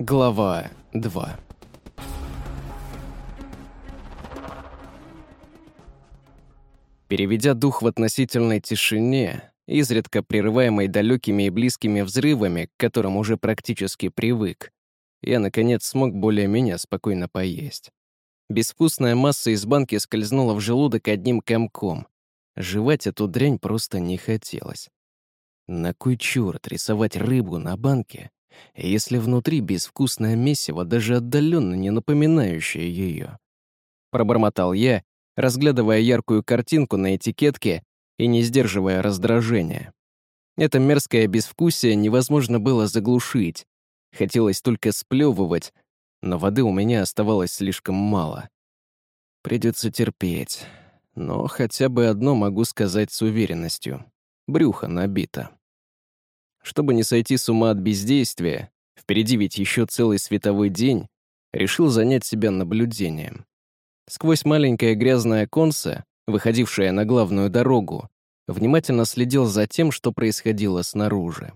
Глава 2 Переведя дух в относительной тишине, изредка прерываемой далекими и близкими взрывами, к которым уже практически привык, я, наконец, смог более-менее спокойно поесть. Безвкусная масса из банки скользнула в желудок одним комком. Жевать эту дрянь просто не хотелось. На кой черт рисовать рыбу на банке, если внутри безвкусное месиво, даже отдаленно не напоминающее ее? Пробормотал я, разглядывая яркую картинку на этикетке и не сдерживая раздражения. Это мерзкое безвкусие невозможно было заглушить. Хотелось только сплевывать, но воды у меня оставалось слишком мало. Придется терпеть. Но хотя бы одно могу сказать с уверенностью. Брюхо набито. Чтобы не сойти с ума от бездействия, впереди ведь еще целый световой день, решил занять себя наблюдением. Сквозь маленькое грязное оконце, выходившее на главную дорогу, внимательно следил за тем, что происходило снаружи.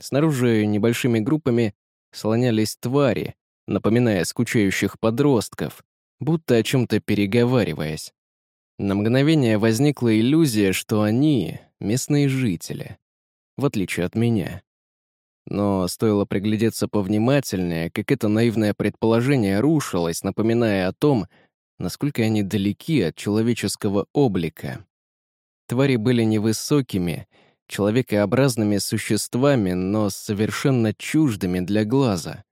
Снаружи небольшими группами слонялись твари, напоминая скучающих подростков, будто о чем-то переговариваясь. На мгновение возникла иллюзия, что они — местные жители, в отличие от меня. Но стоило приглядеться повнимательнее, как это наивное предположение рушилось, напоминая о том, насколько они далеки от человеческого облика. Твари были невысокими, человекообразными существами, но совершенно чуждыми для глаза.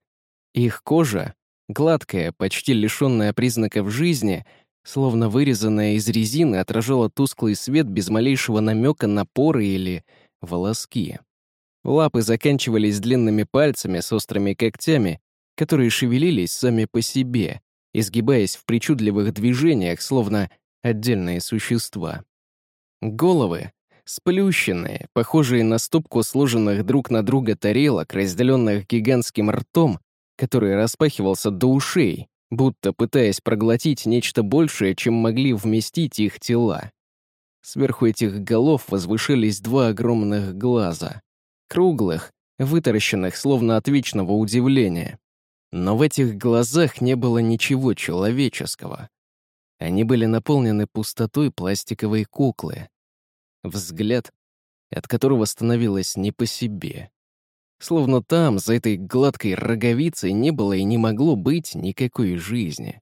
Их кожа, гладкая, почти лишенная признаков жизни, словно вырезанная из резины, отражала тусклый свет без малейшего намека на поры или волоски. Лапы заканчивались длинными пальцами с острыми когтями, которые шевелились сами по себе, изгибаясь в причудливых движениях, словно отдельные существа. Головы, сплющенные, похожие на стопку сложенных друг на друга тарелок, разделенных гигантским ртом, который распахивался до ушей, будто пытаясь проглотить нечто большее, чем могли вместить их тела. Сверху этих голов возвышались два огромных глаза, круглых, вытаращенных словно от вечного удивления. Но в этих глазах не было ничего человеческого. Они были наполнены пустотой пластиковой куклы. Взгляд, от которого становилось не по себе. Словно там, за этой гладкой роговицей, не было и не могло быть никакой жизни.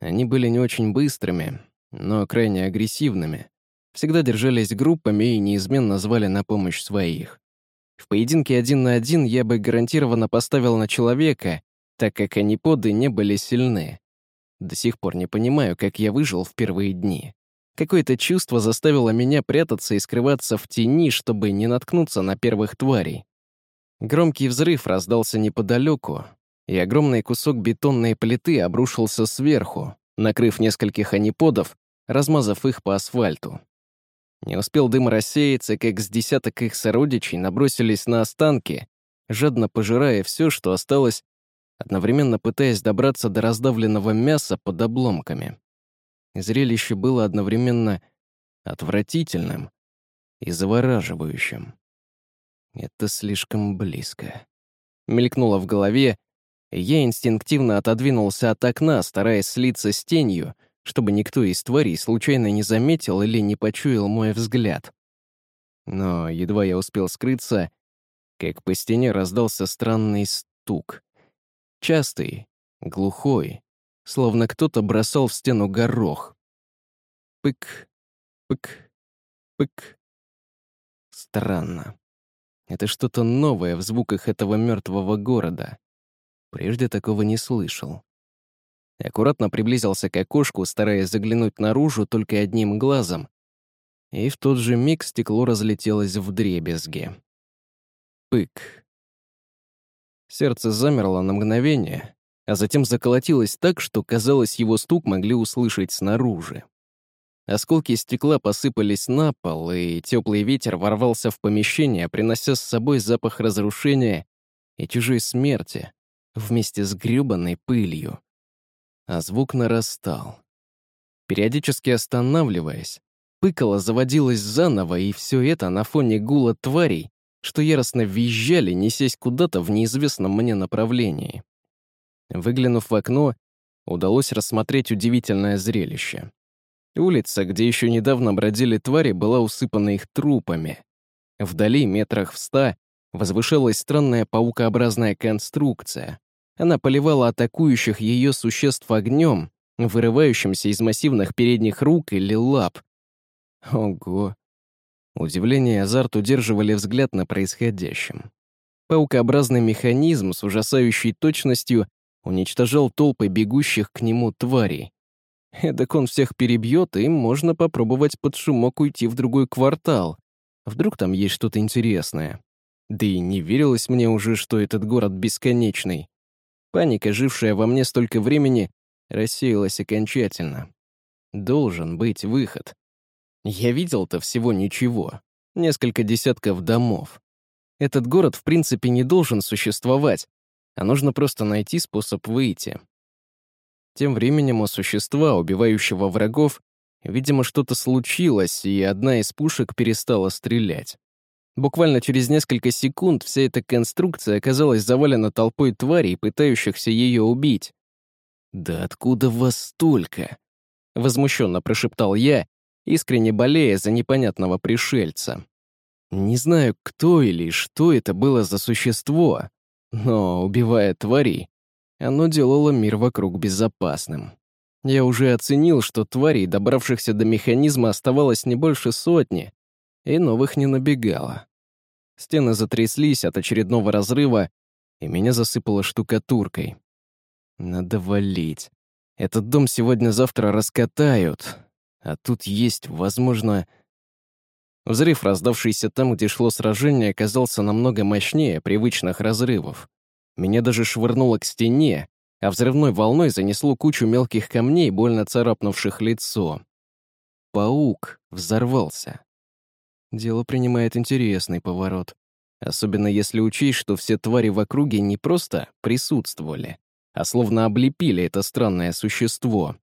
Они были не очень быстрыми, но крайне агрессивными. Всегда держались группами и неизменно звали на помощь своих. В поединке один на один я бы гарантированно поставил на человека, так как аниподы не были сильны. До сих пор не понимаю, как я выжил в первые дни. Какое-то чувство заставило меня прятаться и скрываться в тени, чтобы не наткнуться на первых тварей. Громкий взрыв раздался неподалеку, и огромный кусок бетонной плиты обрушился сверху, накрыв нескольких аниподов, размазав их по асфальту. Не успел дым рассеяться, как с десяток их сородичей набросились на останки, жадно пожирая все, что осталось, одновременно пытаясь добраться до раздавленного мяса под обломками. Зрелище было одновременно отвратительным и завораживающим. Это слишком близко. Мелькнуло в голове, я инстинктивно отодвинулся от окна, стараясь слиться с тенью, чтобы никто из тварей случайно не заметил или не почуял мой взгляд. Но едва я успел скрыться, как по стене раздался странный стук. Частый, глухой, словно кто-то бросал в стену горох. Пык, пык, пык. Странно. Это что-то новое в звуках этого мертвого города. Прежде такого не слышал. Аккуратно приблизился к окошку, стараясь заглянуть наружу только одним глазом, и в тот же миг стекло разлетелось в дребезги. Пык. Сердце замерло на мгновение, а затем заколотилось так, что, казалось, его стук могли услышать снаружи. Осколки стекла посыпались на пол, и теплый ветер ворвался в помещение, принося с собой запах разрушения и чужой смерти вместе с грёбаной пылью. А звук нарастал. Периодически останавливаясь, пыкало заводилось заново, и все это на фоне гула тварей что яростно визжали, несясь куда-то в неизвестном мне направлении. Выглянув в окно, удалось рассмотреть удивительное зрелище. Улица, где еще недавно бродили твари, была усыпана их трупами. Вдали, метрах в ста, возвышалась странная паукообразная конструкция. Она поливала атакующих ее существ огнем, вырывающимся из массивных передних рук или лап. Ого. Удивление и азарт удерживали взгляд на происходящем. Паукообразный механизм с ужасающей точностью уничтожал толпы бегущих к нему тварей. Эдак он всех перебьет, и можно попробовать под шумок уйти в другой квартал. Вдруг там есть что-то интересное. Да и не верилось мне уже, что этот город бесконечный. Паника, жившая во мне столько времени, рассеялась окончательно. Должен быть выход. Я видел-то всего ничего. Несколько десятков домов. Этот город в принципе не должен существовать, а нужно просто найти способ выйти. Тем временем у существа, убивающего врагов, видимо, что-то случилось, и одна из пушек перестала стрелять. Буквально через несколько секунд вся эта конструкция оказалась завалена толпой тварей, пытающихся ее убить. «Да откуда вас столько?» — возмущенно прошептал я, искренне болея за непонятного пришельца. Не знаю, кто или что это было за существо, но, убивая тварей, оно делало мир вокруг безопасным. Я уже оценил, что тварей, добравшихся до механизма, оставалось не больше сотни, и новых не набегало. Стены затряслись от очередного разрыва, и меня засыпало штукатуркой. Надо валить. Этот дом сегодня-завтра раскатают, а тут есть, возможно... Взрыв, раздавшийся там, где шло сражение, оказался намного мощнее привычных разрывов. Меня даже швырнуло к стене, а взрывной волной занесло кучу мелких камней, больно царапнувших лицо. Паук взорвался. Дело принимает интересный поворот. Особенно если учесть, что все твари в округе не просто присутствовали, а словно облепили это странное существо.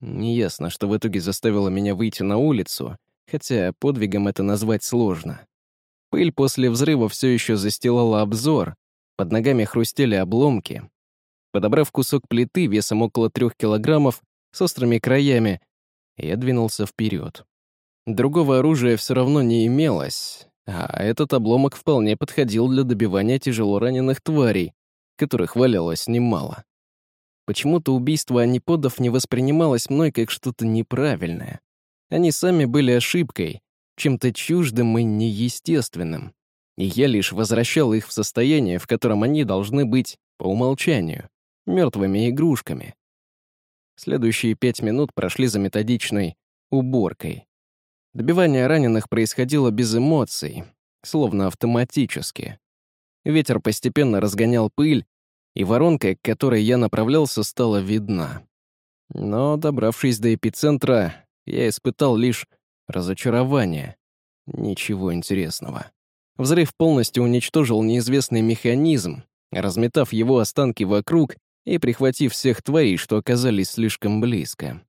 Неясно, что в итоге заставило меня выйти на улицу, хотя подвигом это назвать сложно. Пыль после взрыва все еще застилала обзор, под ногами хрустели обломки. Подобрав кусок плиты весом около трех килограммов с острыми краями, я двинулся вперед. Другого оружия все равно не имелось, а этот обломок вполне подходил для добивания тяжело раненых тварей, которых валялось немало. Почему-то убийство аниподов не воспринималось мной как что-то неправильное. Они сами были ошибкой, чем-то чуждым и неестественным. И я лишь возвращал их в состояние, в котором они должны быть по умолчанию, мертвыми игрушками. Следующие пять минут прошли за методичной уборкой. Добивание раненых происходило без эмоций, словно автоматически. Ветер постепенно разгонял пыль, и воронка, к которой я направлялся, стала видна. Но, добравшись до эпицентра, я испытал лишь разочарование. Ничего интересного. Взрыв полностью уничтожил неизвестный механизм, разметав его останки вокруг и прихватив всех тварей, что оказались слишком близко.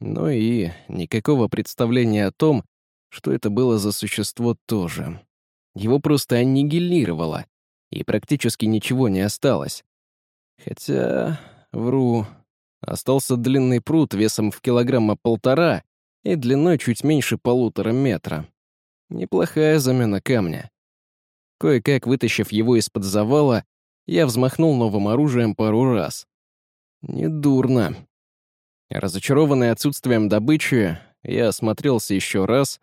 Ну и никакого представления о том, что это было за существо тоже. Его просто аннигилировало, и практически ничего не осталось. Хотя, вру, остался длинный пруд весом в килограмма полтора и длиной чуть меньше полутора метра. Неплохая замена камня. Кое-как вытащив его из-под завала, я взмахнул новым оружием пару раз. Недурно. Разочарованный отсутствием добычи, я осмотрелся еще раз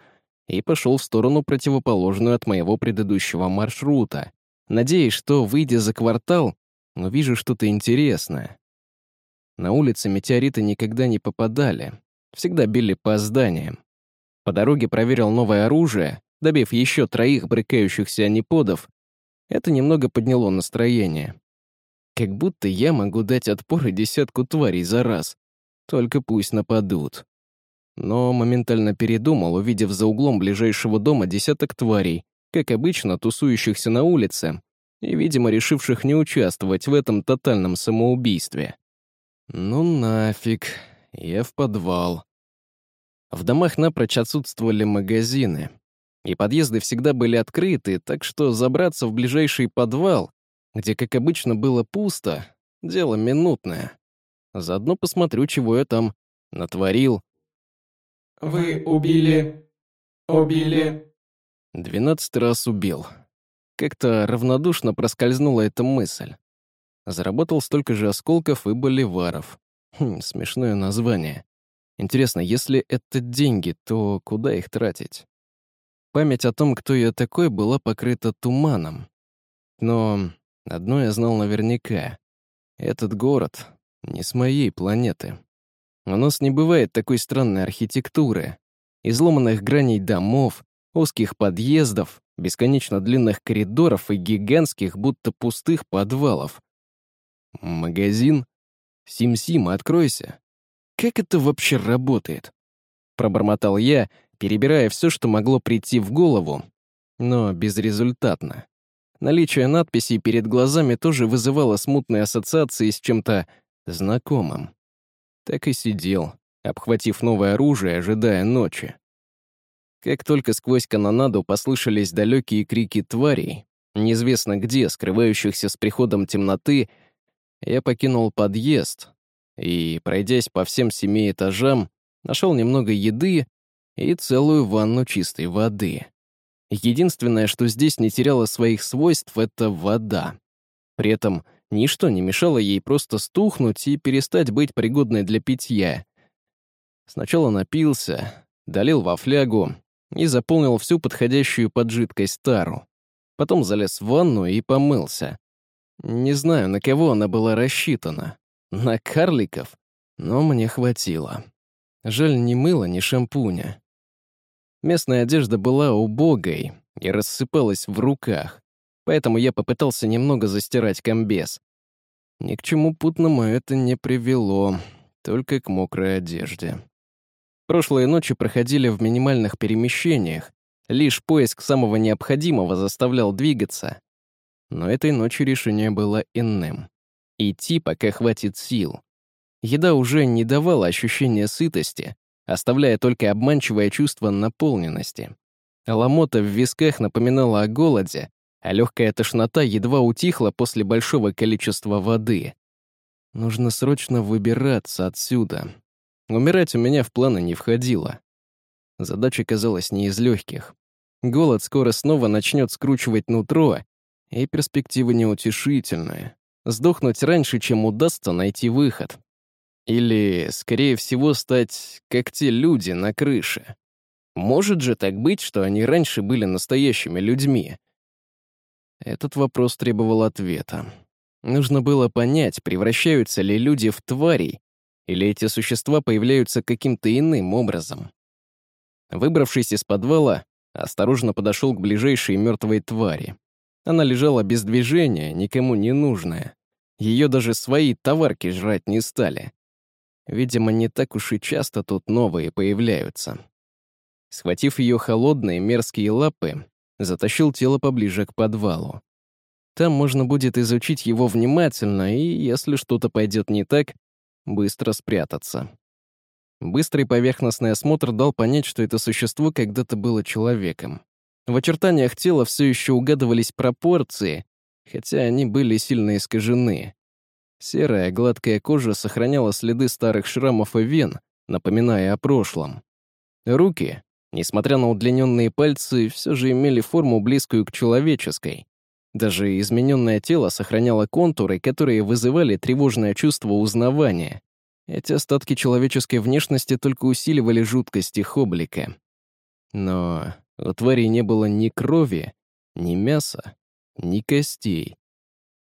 и пошел в сторону, противоположную от моего предыдущего маршрута, надеясь, что, выйдя за квартал, но вижу что-то интересное. На улице метеориты никогда не попадали, всегда били по зданиям. По дороге проверил новое оружие, добив еще троих брыкающихся аниподов. Это немного подняло настроение. Как будто я могу дать отпор и десятку тварей за раз. Только пусть нападут. Но моментально передумал, увидев за углом ближайшего дома десяток тварей, как обычно, тусующихся на улице, и, видимо, решивших не участвовать в этом тотальном самоубийстве. Ну нафиг, я в подвал. В домах напрочь отсутствовали магазины. и подъезды всегда были открыты, так что забраться в ближайший подвал, где, как обычно, было пусто, дело минутное. Заодно посмотрю, чего я там натворил. «Вы убили... убили...» Двенадцатый раз убил. Как-то равнодушно проскользнула эта мысль. Заработал столько же осколков и боливаров. Хм, смешное название. Интересно, если это деньги, то куда их тратить? Память о том, кто я такой, была покрыта туманом. Но одно я знал наверняка. Этот город не с моей планеты. У нас не бывает такой странной архитектуры. Изломанных граней домов, узких подъездов, бесконечно длинных коридоров и гигантских, будто пустых подвалов. Магазин? Сим-Сим, откройся. Как это вообще работает? Пробормотал я, перебирая все, что могло прийти в голову, но безрезультатно. Наличие надписей перед глазами тоже вызывало смутные ассоциации с чем-то знакомым. Так и сидел, обхватив новое оружие, ожидая ночи. Как только сквозь канонаду послышались далекие крики тварей, неизвестно где, скрывающихся с приходом темноты, я покинул подъезд и, пройдясь по всем семи этажам, нашел немного еды и целую ванну чистой воды. Единственное, что здесь не теряло своих свойств, — это вода. При этом ничто не мешало ей просто стухнуть и перестать быть пригодной для питья. Сначала напился, долил во флягу и заполнил всю подходящую под жидкость тару. Потом залез в ванну и помылся. Не знаю, на кого она была рассчитана. На карликов? Но мне хватило. Жаль, ни мыла, ни шампуня. Местная одежда была убогой и рассыпалась в руках, поэтому я попытался немного застирать комбез. Ни к чему путному это не привело, только к мокрой одежде. Прошлые ночи проходили в минимальных перемещениях, лишь поиск самого необходимого заставлял двигаться. Но этой ночью решение было иным. Идти, пока хватит сил. Еда уже не давала ощущения сытости, оставляя только обманчивое чувство наполненности. Ломота в висках напоминала о голоде, а легкая тошнота едва утихла после большого количества воды. Нужно срочно выбираться отсюда. Умирать у меня в планы не входило. Задача казалась не из легких. Голод скоро снова начнет скручивать нутро, и перспектива неутешительная. Сдохнуть раньше, чем удастся найти выход. Или, скорее всего, стать как те люди на крыше. Может же так быть, что они раньше были настоящими людьми? Этот вопрос требовал ответа. Нужно было понять, превращаются ли люди в тварей, или эти существа появляются каким-то иным образом. Выбравшись из подвала, осторожно подошел к ближайшей мертвой твари. Она лежала без движения, никому не нужная. Ее даже свои товарки жрать не стали. Видимо, не так уж и часто тут новые появляются. Схватив ее холодные мерзкие лапы, затащил тело поближе к подвалу. Там можно будет изучить его внимательно и, если что-то пойдет не так, быстро спрятаться. Быстрый поверхностный осмотр дал понять, что это существо когда-то было человеком. В очертаниях тела все еще угадывались пропорции, хотя они были сильно искажены. Серая гладкая кожа сохраняла следы старых шрамов и вен, напоминая о прошлом. Руки, несмотря на удлиненные пальцы, все же имели форму, близкую к человеческой. Даже измененное тело сохраняло контуры, которые вызывали тревожное чувство узнавания. Эти остатки человеческой внешности только усиливали жуткость их облика. Но у твари не было ни крови, ни мяса, ни костей.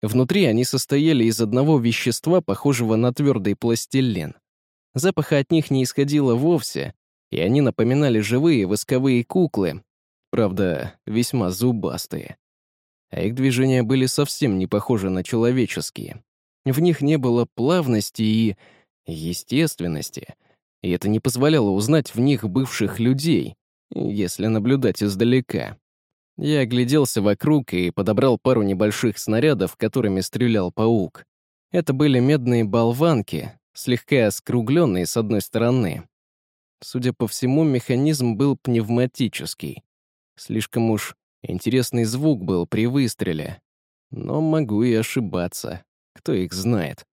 Внутри они состояли из одного вещества, похожего на твердый пластилин. Запаха от них не исходило вовсе, и они напоминали живые восковые куклы, правда, весьма зубастые. А их движения были совсем не похожи на человеческие. В них не было плавности и естественности, и это не позволяло узнать в них бывших людей, если наблюдать издалека. Я огляделся вокруг и подобрал пару небольших снарядов, которыми стрелял паук. Это были медные болванки, слегка скругленные с одной стороны. Судя по всему, механизм был пневматический. Слишком уж интересный звук был при выстреле. Но могу и ошибаться. Кто их знает.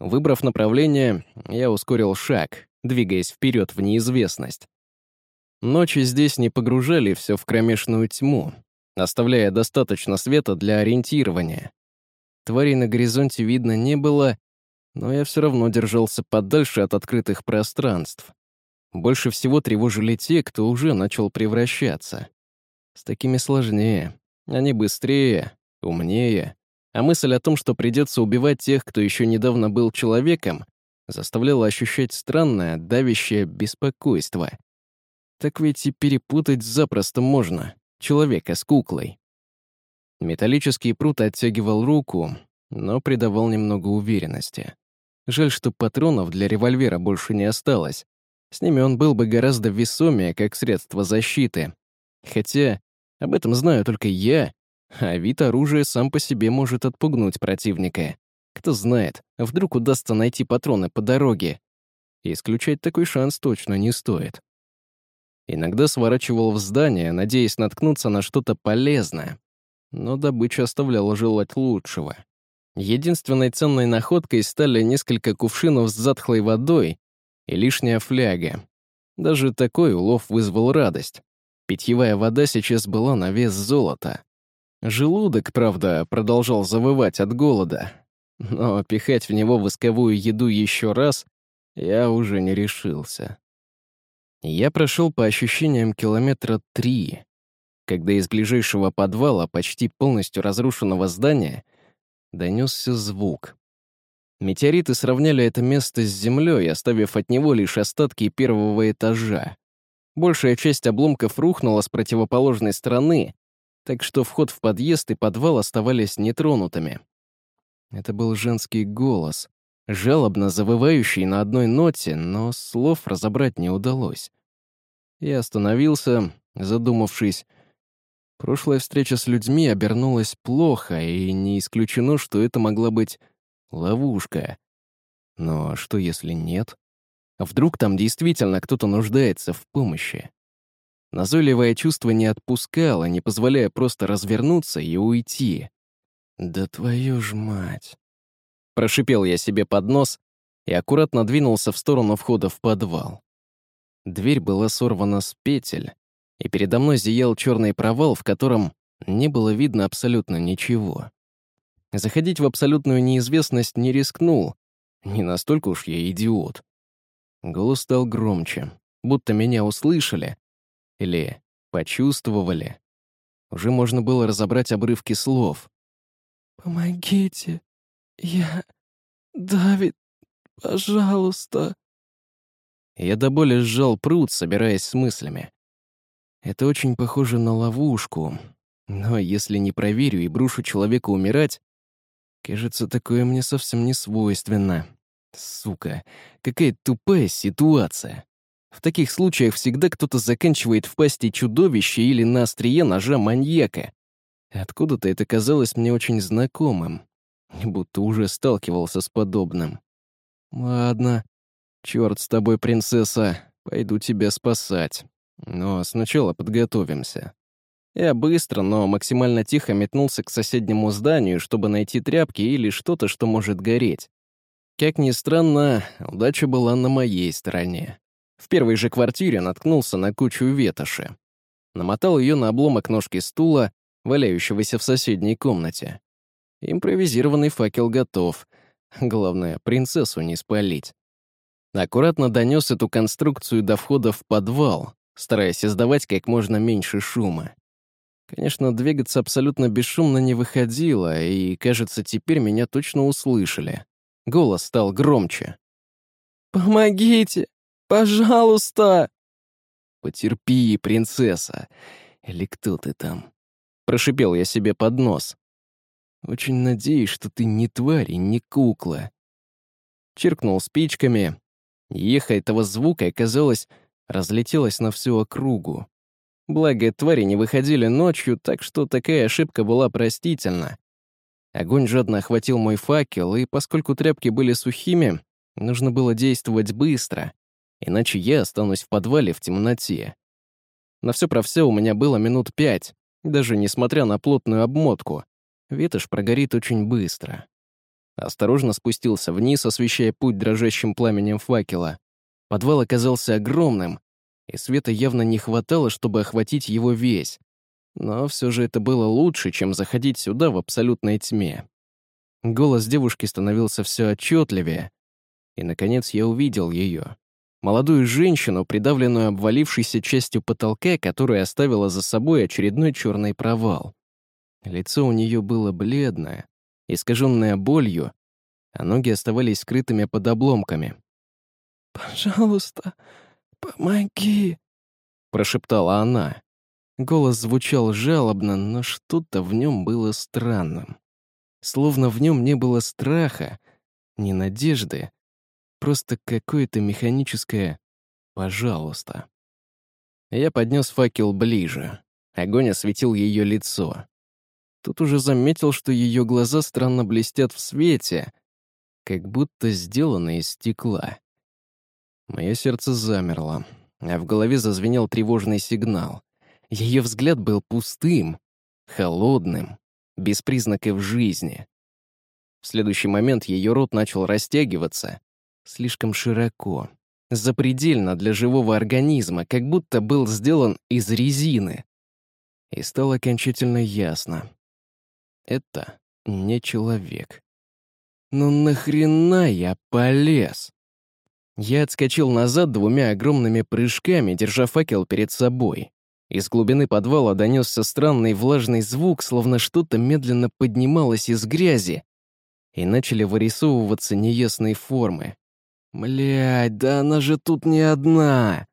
Выбрав направление, я ускорил шаг, двигаясь вперед в неизвестность. Ночи здесь не погружали все в кромешную тьму, оставляя достаточно света для ориентирования. Тварей на горизонте видно не было, но я все равно держался подальше от открытых пространств. Больше всего тревожили те, кто уже начал превращаться. С такими сложнее. Они быстрее, умнее. А мысль о том, что придется убивать тех, кто еще недавно был человеком, заставляла ощущать странное, давящее беспокойство. Так ведь и перепутать запросто можно человека с куклой. Металлический прут оттягивал руку, но придавал немного уверенности. Жаль, что патронов для револьвера больше не осталось. С ними он был бы гораздо весомее, как средство защиты. Хотя об этом знаю только я, а вид оружия сам по себе может отпугнуть противника. Кто знает, вдруг удастся найти патроны по дороге. Исключать такой шанс точно не стоит. Иногда сворачивал в здание, надеясь наткнуться на что-то полезное. Но добыча оставляла желать лучшего. Единственной ценной находкой стали несколько кувшинов с затхлой водой и лишняя фляга. Даже такой улов вызвал радость. Питьевая вода сейчас была на вес золота. Желудок, правда, продолжал завывать от голода, но пихать в него восковую еду еще раз я уже не решился. Я прошел по ощущениям километра три, когда из ближайшего подвала, почти полностью разрушенного здания, донесся звук. Метеориты сравняли это место с землей, оставив от него лишь остатки первого этажа. Большая часть обломков рухнула с противоположной стороны, так что вход в подъезд и подвал оставались нетронутыми. Это был женский голос, жалобно завывающий на одной ноте, но слов разобрать не удалось. Я остановился, задумавшись. Прошлая встреча с людьми обернулась плохо, и не исключено, что это могла быть ловушка. Но что если нет? Вдруг там действительно кто-то нуждается в помощи? Назойливое чувство не отпускало, не позволяя просто развернуться и уйти. «Да твою ж мать!» Прошипел я себе под нос и аккуратно двинулся в сторону входа в подвал. Дверь была сорвана с петель, и передо мной зиял черный провал, в котором не было видно абсолютно ничего. Заходить в абсолютную неизвестность не рискнул. Не настолько уж я идиот. Голос стал громче, будто меня услышали или почувствовали. Уже можно было разобрать обрывки слов. «Помогите! Я... Давид, пожалуйста!» Я до боли сжал пруд, собираясь с мыслями. Это очень похоже на ловушку, но если не проверю и брушу человека умирать, кажется, такое мне совсем не свойственно. Сука, какая тупая ситуация. В таких случаях всегда кто-то заканчивает в пасти чудовища или на острие ножа маньяка. Откуда-то это казалось мне очень знакомым, будто уже сталкивался с подобным. Ладно, черт с тобой, принцесса, пойду тебя спасать. Но сначала подготовимся. Я быстро, но максимально тихо метнулся к соседнему зданию, чтобы найти тряпки или что-то, что может гореть. Как ни странно, удача была на моей стороне. В первой же квартире наткнулся на кучу ветоши. Намотал ее на обломок ножки стула, валяющегося в соседней комнате. Импровизированный факел готов. Главное, принцессу не спалить. Аккуратно донес эту конструкцию до входа в подвал, стараясь издавать как можно меньше шума. Конечно, двигаться абсолютно бесшумно не выходило, и, кажется, теперь меня точно услышали. Голос стал громче. «Помогите! Пожалуйста!» «Потерпи, принцесса! Или кто ты там?» Прошипел я себе под нос. «Очень надеюсь, что ты не тварь и не кукла». Чиркнул спичками. Еха этого звука, казалось, разлетелась на всю округу. Благо, твари не выходили ночью, так что такая ошибка была простительна. Огонь жадно охватил мой факел, и поскольку тряпки были сухими, нужно было действовать быстро, иначе я останусь в подвале в темноте. На все про все у меня было минут пять, даже несмотря на плотную обмотку. Ветошь прогорит очень быстро. Осторожно спустился вниз, освещая путь дрожащим пламенем факела. Подвал оказался огромным, и света явно не хватало, чтобы охватить его весь. Но все же это было лучше, чем заходить сюда в абсолютной тьме. Голос девушки становился все отчетливее, и, наконец, я увидел ее. Молодую женщину, придавленную обвалившейся частью потолка, которая оставила за собой очередной черный провал. Лицо у нее было бледное, искаженное болью, а ноги оставались скрытыми под обломками. «Пожалуйста, помоги», — прошептала она. Голос звучал жалобно, но что-то в нем было странным. Словно в нем не было страха, ни надежды, просто какое-то механическое «пожалуйста». Я поднес факел ближе. Огонь осветил ее лицо. Тут уже заметил, что ее глаза странно блестят в свете, как будто сделаны из стекла. Мое сердце замерло, а в голове зазвенел тревожный сигнал. Ее взгляд был пустым, холодным, без признаков жизни. В следующий момент ее рот начал растягиваться слишком широко, запредельно для живого организма, как будто был сделан из резины. И стало окончательно ясно. Это не человек. Ну нахрена я полез? Я отскочил назад двумя огромными прыжками, держа факел перед собой. Из глубины подвала донесся странный влажный звук, словно что-то медленно поднималось из грязи, и начали вырисовываться неясные формы. Блядь, да она же тут не одна.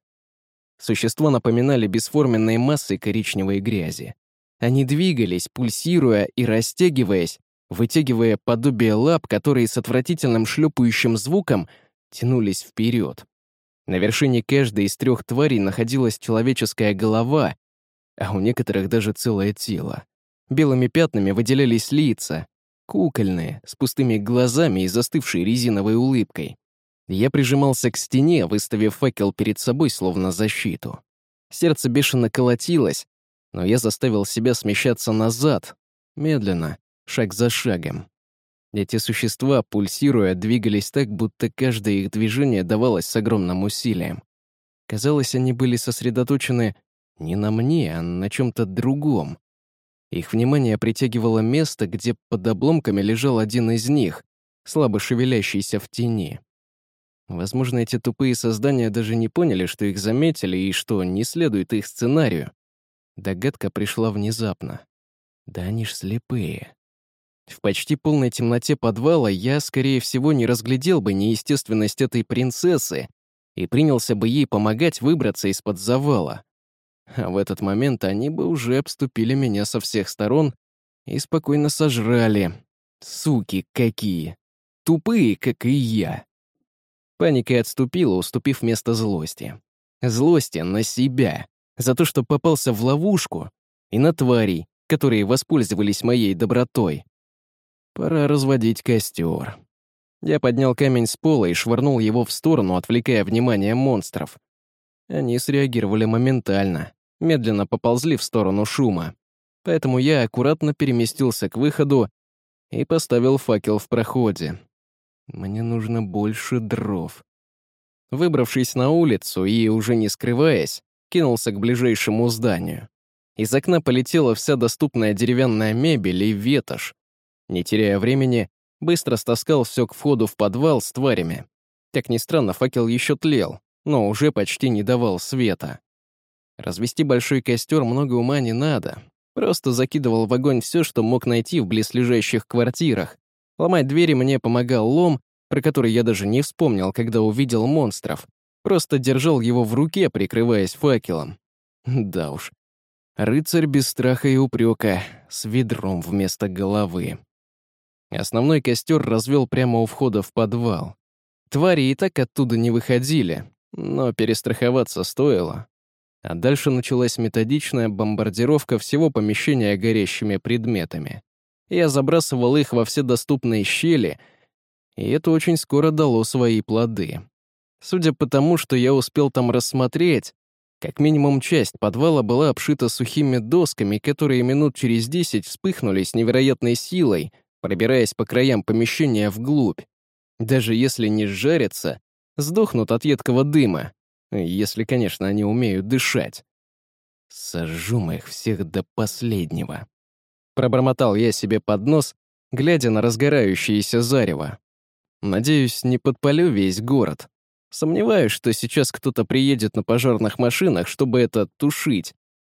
Существа напоминали бесформенные массы коричневой грязи. Они двигались, пульсируя и растягиваясь, вытягивая подобие лап, которые с отвратительным шлепающим звуком тянулись вперед. На вершине каждой из трех тварей находилась человеческая голова, а у некоторых даже целое тело. Белыми пятнами выделялись лица, кукольные, с пустыми глазами и застывшей резиновой улыбкой. Я прижимался к стене, выставив факел перед собой, словно защиту. Сердце бешено колотилось, но я заставил себя смещаться назад, медленно, шаг за шагом. Эти существа, пульсируя, двигались так, будто каждое их движение давалось с огромным усилием. Казалось, они были сосредоточены не на мне, а на чем-то другом. Их внимание притягивало место, где под обломками лежал один из них, слабо шевелящийся в тени. Возможно, эти тупые создания даже не поняли, что их заметили и что не следует их сценарию. Догадка пришла внезапно. Да они ж слепые. В почти полной темноте подвала я, скорее всего, не разглядел бы неестественность этой принцессы и принялся бы ей помогать выбраться из-под завала. А в этот момент они бы уже обступили меня со всех сторон и спокойно сожрали. Суки какие! Тупые, как и я. Паника отступила, уступив место злости. Злости на себя, за то, что попался в ловушку, и на тварей, которые воспользовались моей добротой. Пора разводить костер. Я поднял камень с пола и швырнул его в сторону, отвлекая внимание монстров. Они среагировали моментально, медленно поползли в сторону шума. Поэтому я аккуратно переместился к выходу и поставил факел в проходе. Мне нужно больше дров. Выбравшись на улицу и, уже не скрываясь, кинулся к ближайшему зданию. Из окна полетела вся доступная деревянная мебель и ветошь, не теряя времени, быстро стаскал все к входу в подвал с тварями. Как ни странно, факел еще тлел, но уже почти не давал света. Развести большой костер много ума не надо. Просто закидывал в огонь все, что мог найти в близлежащих квартирах. Ломать двери мне помогал лом, про который я даже не вспомнил, когда увидел монстров. Просто держал его в руке, прикрываясь факелом. Да уж. Рыцарь без страха и упрека, с ведром вместо головы. Основной костер развел прямо у входа в подвал. Твари и так оттуда не выходили, но перестраховаться стоило. А дальше началась методичная бомбардировка всего помещения горящими предметами. Я забрасывал их во все доступные щели, и это очень скоро дало свои плоды. Судя по тому, что я успел там рассмотреть, Как минимум часть подвала была обшита сухими досками, которые минут через десять вспыхнули с невероятной силой, пробираясь по краям помещения вглубь. Даже если не сжарятся, сдохнут от едкого дыма, если, конечно, они умеют дышать. Сожжу мы их всех до последнего. Пробормотал я себе под нос, глядя на разгорающееся зарево. Надеюсь, не подпалю весь город. Сомневаюсь, что сейчас кто-то приедет на пожарных машинах, чтобы это тушить.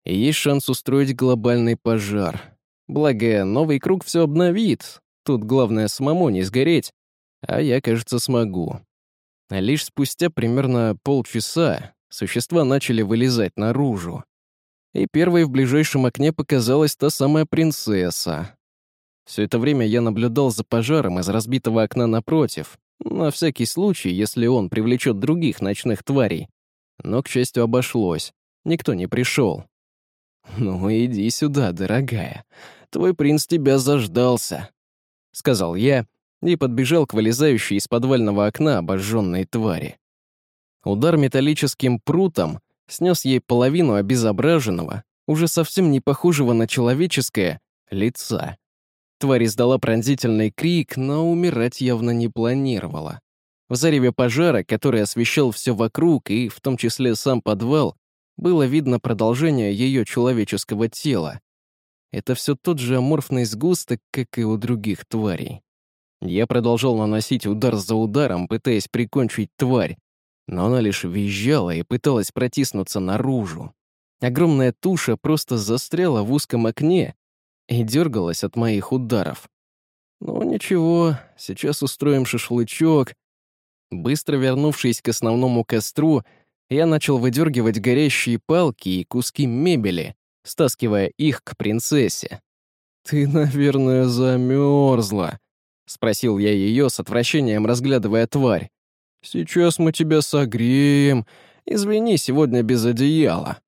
И есть шанс устроить глобальный пожар. Благо, новый круг все обновит. Тут главное самому не сгореть. А я, кажется, смогу. Лишь спустя примерно полчаса существа начали вылезать наружу. И первой в ближайшем окне показалась та самая принцесса. Все это время я наблюдал за пожаром из разбитого окна напротив, на всякий случай, если он привлечет других ночных тварей. Но, к счастью, обошлось. Никто не пришел. «Ну, иди сюда, дорогая. Твой принц тебя заждался», — сказал я и подбежал к вылезающей из подвального окна обожженной твари. Удар металлическим прутом снес ей половину обезображенного, уже совсем не похожего на человеческое, лица. Тварь издала пронзительный крик, но умирать явно не планировала. В зареве пожара, который освещал все вокруг, и в том числе сам подвал, было видно продолжение ее человеческого тела. Это все тот же аморфный сгусток, как и у других тварей. Я продолжал наносить удар за ударом, пытаясь прикончить тварь, но она лишь визжала и пыталась протиснуться наружу. Огромная туша просто застряла в узком окне, и дергалась от моих ударов. Ну ничего, сейчас устроим шашлычок. Быстро вернувшись к основному костру, я начал выдергивать горящие палки и куски мебели, стаскивая их к принцессе. «Ты, наверное, замерзла», — спросил я ее с отвращением, разглядывая тварь. «Сейчас мы тебя согреем. Извини, сегодня без одеяла».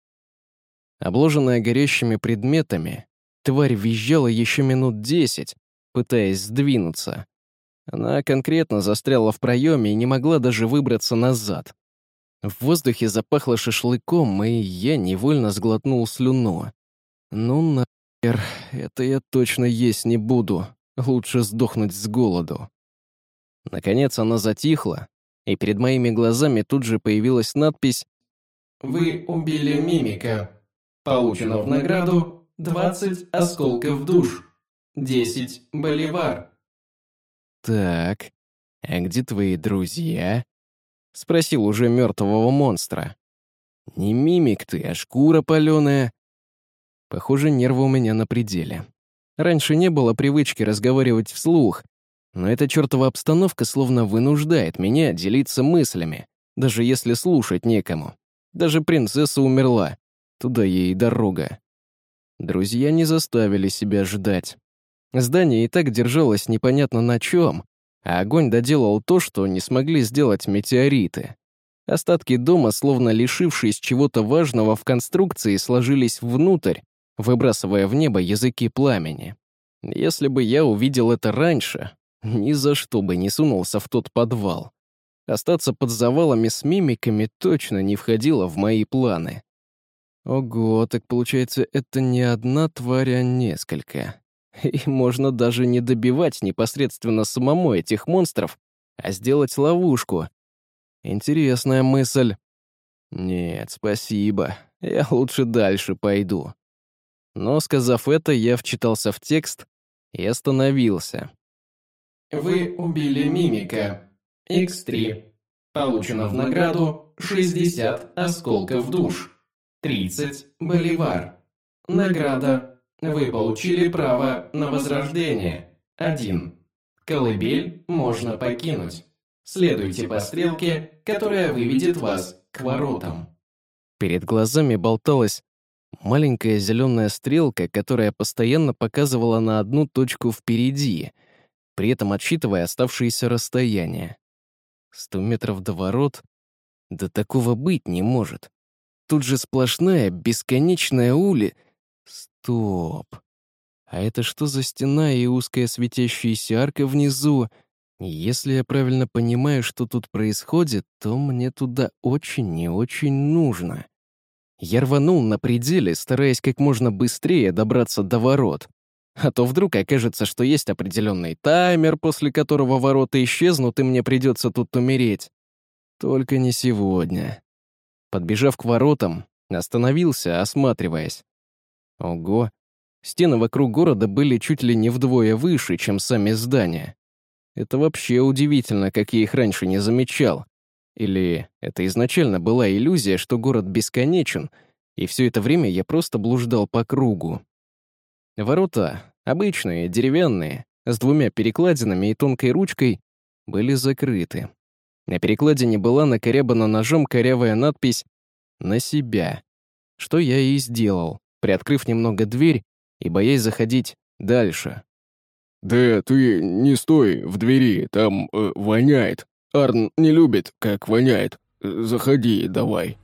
Обложенная горящими предметами, Тварь визжала еще минут десять, пытаясь сдвинуться. Она конкретно застряла в проеме и не могла даже выбраться назад. В воздухе запахло шашлыком, и я невольно сглотнул слюну. «Ну, нахер, это я точно есть не буду. Лучше сдохнуть с голоду». Наконец она затихла, и перед моими глазами тут же появилась надпись «Вы убили мимика. Получено в награду 20 осколков душ. 10 боливар. Так, а где твои друзья? Спросил уже мертвого монстра. Не мимик ты, а шкура паленая. Похоже, нервы у меня на пределе. Раньше не было привычки разговаривать вслух, но эта чертова обстановка словно вынуждает меня делиться мыслями, даже если слушать некому. Даже принцесса умерла. Туда ей дорога. Друзья не заставили себя ждать. Здание и так держалось непонятно на чем, а огонь доделал то, что не смогли сделать метеориты. Остатки дома, словно лишившись чего-то важного в конструкции, сложились внутрь, выбрасывая в небо языки пламени. Если бы я увидел это раньше, ни за что бы не сунулся в тот подвал. Остаться под завалами с мимиками точно не входило в мои планы. Ого, так получается, это не одна тварь, а несколько. И можно даже не добивать непосредственно самому этих монстров, а сделать ловушку. Интересная мысль. Нет, спасибо. Я лучше дальше пойду. Но, сказав это, я вчитался в текст и остановился. Вы убили мимика. X3. Получено в награду 60 осколков душ. 30 боливар. Награда. Вы получили право на возрождение. 1. Колыбель можно покинуть. Следуйте по стрелке, которая выведет вас к воротам. Перед глазами болталась маленькая зеленая стрелка, которая постоянно показывала на одну точку впереди, при этом отсчитывая оставшиеся расстояния. Сто метров до ворот? Да такого быть не может. Тут же сплошная, бесконечная ули. Стоп. А это что за стена и узкая светящаяся арка внизу? Если я правильно понимаю, что тут происходит, то мне туда очень и очень нужно. Я рванул на пределе, стараясь как можно быстрее добраться до ворот. А то вдруг окажется, что есть определенный таймер, после которого ворота исчезнут, и мне придется тут умереть. Только не сегодня. Подбежав к воротам, остановился, осматриваясь. Ого, стены вокруг города были чуть ли не вдвое выше, чем сами здания. Это вообще удивительно, как я их раньше не замечал. Или это изначально была иллюзия, что город бесконечен, и все это время я просто блуждал по кругу. Ворота, обычные, деревянные, с двумя перекладинами и тонкой ручкой, были закрыты. На перекладине была накорябана ножом корявая надпись «На себя», что я и сделал, приоткрыв немного дверь и боясь заходить дальше. «Да ты не стой в двери, там э, воняет», Арн не любит, как воняет. Заходи, давай».